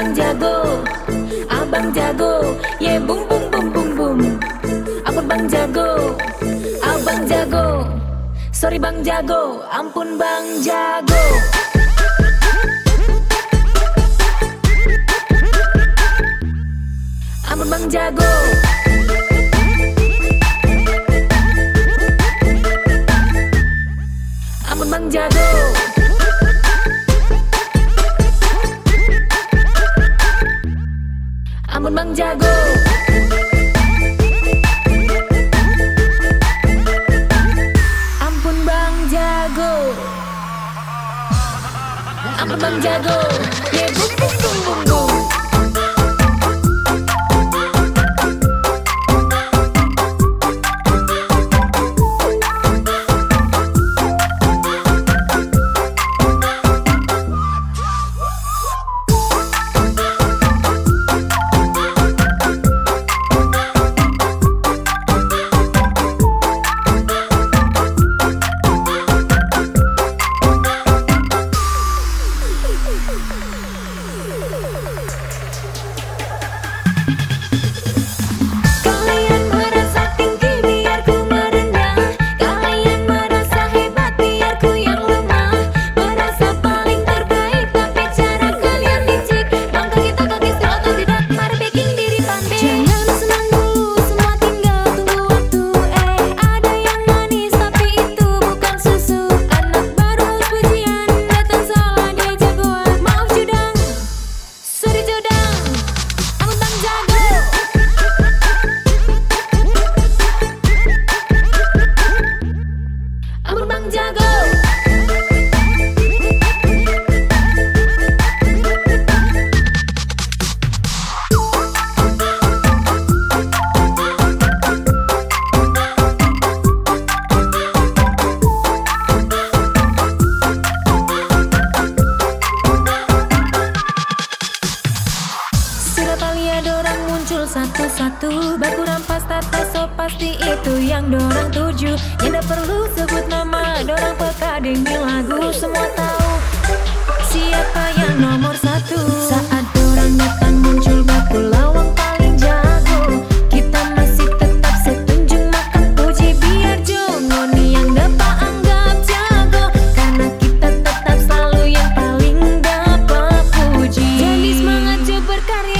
Bang jago, abang jago, ye yeah, bum bum bum bum bum. Ampun bang jago, abang jago, sorry bang jago, ampun bang jago. Ampun bang jago. Bang Jago. Ampun Bang Jago. Ampun Bang Jago? Yeah bum bum satu-satu Baku rampas tata so pasti itu yang dorang tuju. Yang tak perlu sebut nama dorang peka dengan lagu. Semua tahu siapa yang nomor satu. Saat dorang datang muncul baku lawang paling jago. Kita masih tetap setunjung makan puji biar jongoni yang dapat anggap jago. Karena kita tetap selalu yang paling dapat puji. Jadi semangat berkarya.